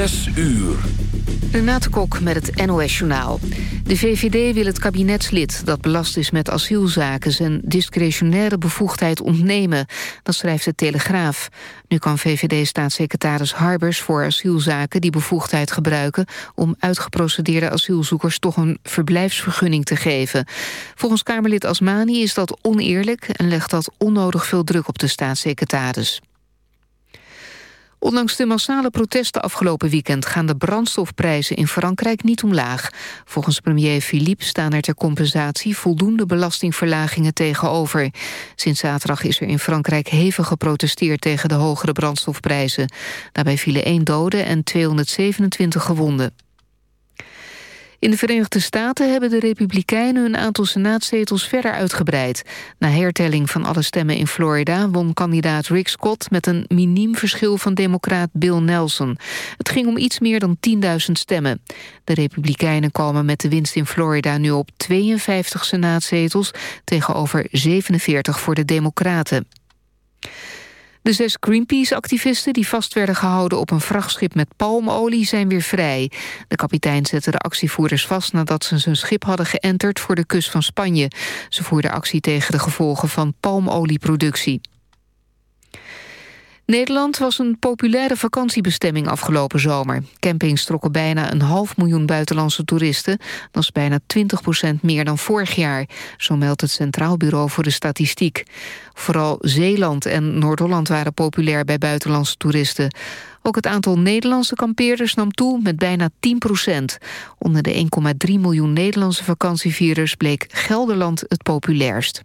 Zes uur. Renate Kok met het NOS Journaal. De VVD wil het kabinetslid dat belast is met asielzaken... zijn discretionaire bevoegdheid ontnemen. Dat schrijft de Telegraaf. Nu kan VVD-staatssecretaris Harbers voor asielzaken... die bevoegdheid gebruiken om uitgeprocedeerde asielzoekers... toch een verblijfsvergunning te geven. Volgens Kamerlid Asmani is dat oneerlijk... en legt dat onnodig veel druk op de staatssecretaris. Ondanks de massale protesten afgelopen weekend... gaan de brandstofprijzen in Frankrijk niet omlaag. Volgens premier Philippe staan er ter compensatie... voldoende belastingverlagingen tegenover. Sinds zaterdag is er in Frankrijk hevig geprotesteerd... tegen de hogere brandstofprijzen. Daarbij vielen één dode en 227 gewonden. In de Verenigde Staten hebben de Republikeinen hun aantal senaatzetels verder uitgebreid. Na hertelling van alle stemmen in Florida won kandidaat Rick Scott met een miniem verschil van democraat Bill Nelson. Het ging om iets meer dan 10.000 stemmen. De Republikeinen komen met de winst in Florida nu op 52 senaatzetels tegenover 47 voor de Democraten. De zes Greenpeace-activisten die vast werden gehouden op een vrachtschip met palmolie zijn weer vrij. De kapitein zette de actievoerders vast nadat ze zijn schip hadden geënterd voor de kust van Spanje. Ze voerden actie tegen de gevolgen van palmolieproductie. Nederland was een populaire vakantiebestemming afgelopen zomer. Campings trokken bijna een half miljoen buitenlandse toeristen. Dat is bijna 20 procent meer dan vorig jaar. Zo meldt het Centraal Bureau voor de Statistiek. Vooral Zeeland en Noord-Holland waren populair bij buitenlandse toeristen. Ook het aantal Nederlandse kampeerders nam toe met bijna 10 procent. Onder de 1,3 miljoen Nederlandse vakantievierders bleek Gelderland het populairst.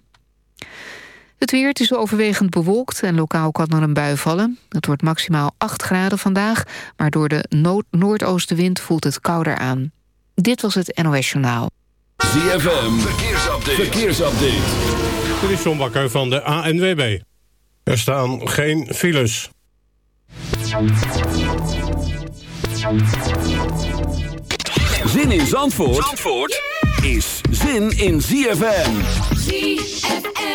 Het weer het is overwegend bewolkt en lokaal kan er een bui vallen. Het wordt maximaal 8 graden vandaag, maar door de noordoostenwind voelt het kouder aan. Dit was het NOS Journaal. ZFM, verkeersupdate. verkeersupdate. Dit is John Bakker van de ANWB. Er staan geen files. Zin in Zandvoort, Zandvoort is zin in ZFM. ZFM.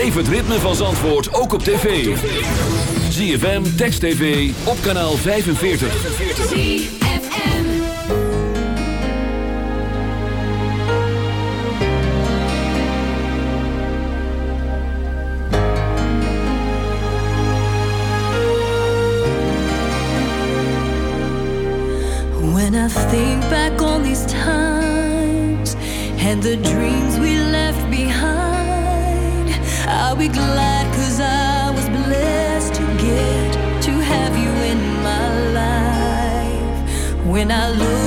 Beleef het ritme van Zandvoort ook op tv. ZFM, Text TV, op kanaal 45. When I think back on these times And the dreams we left behind when I look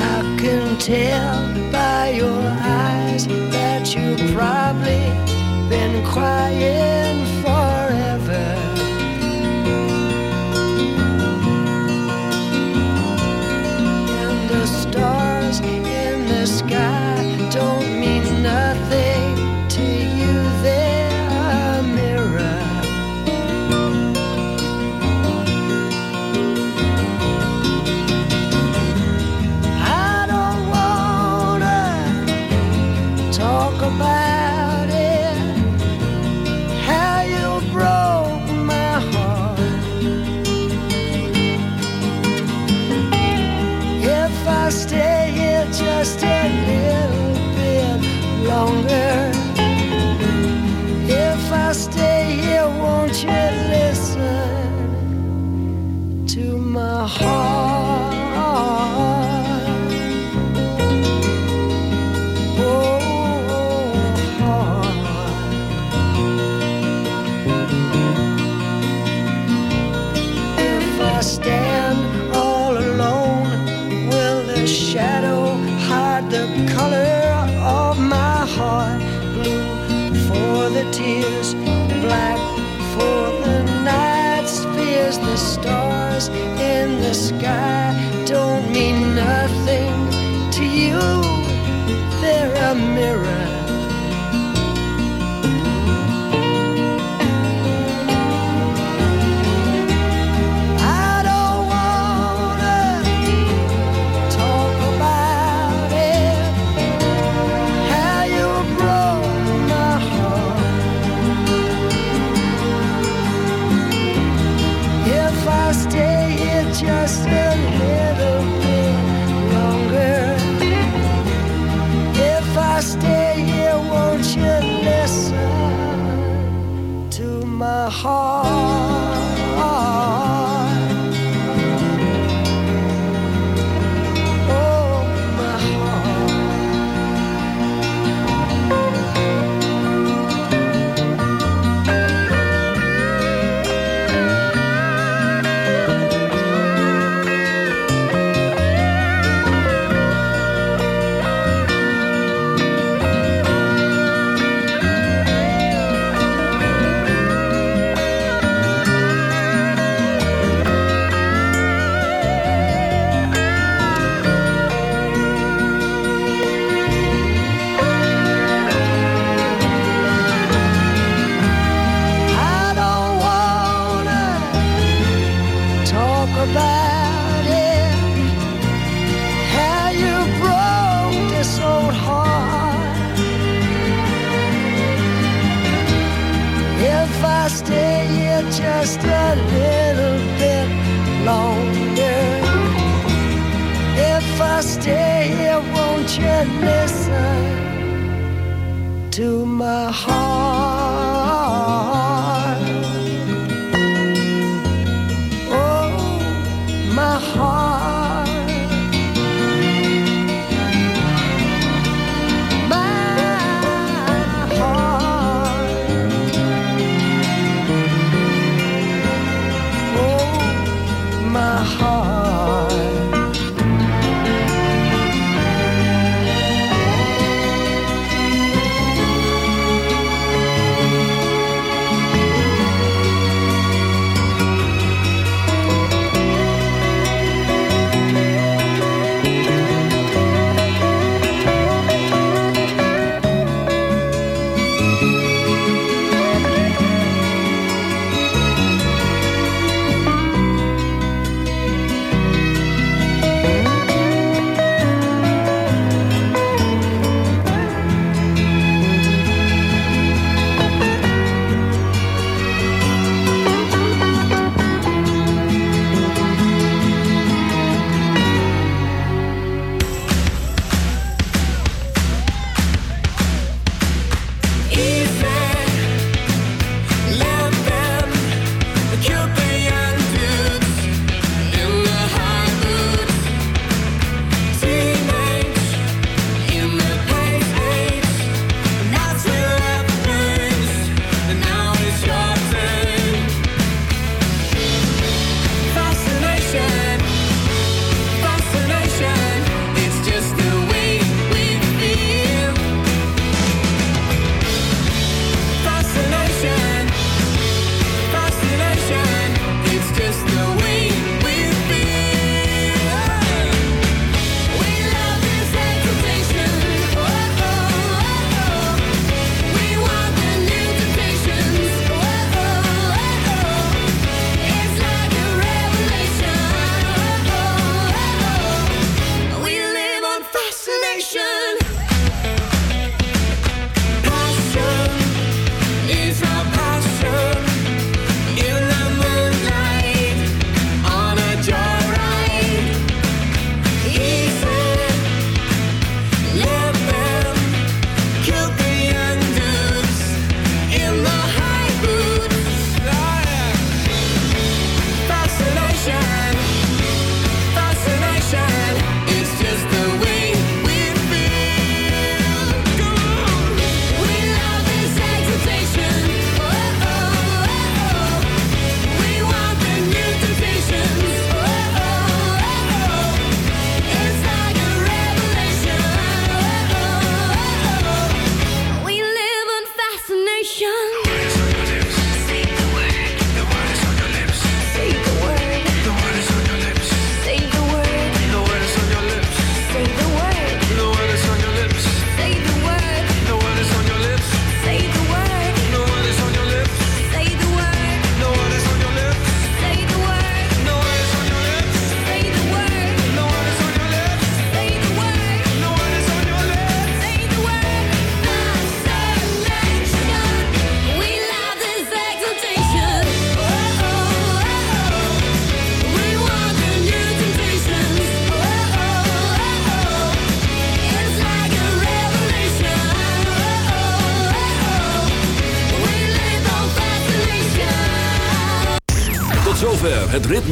I can tell by your eyes that you've probably been quiet. Listen.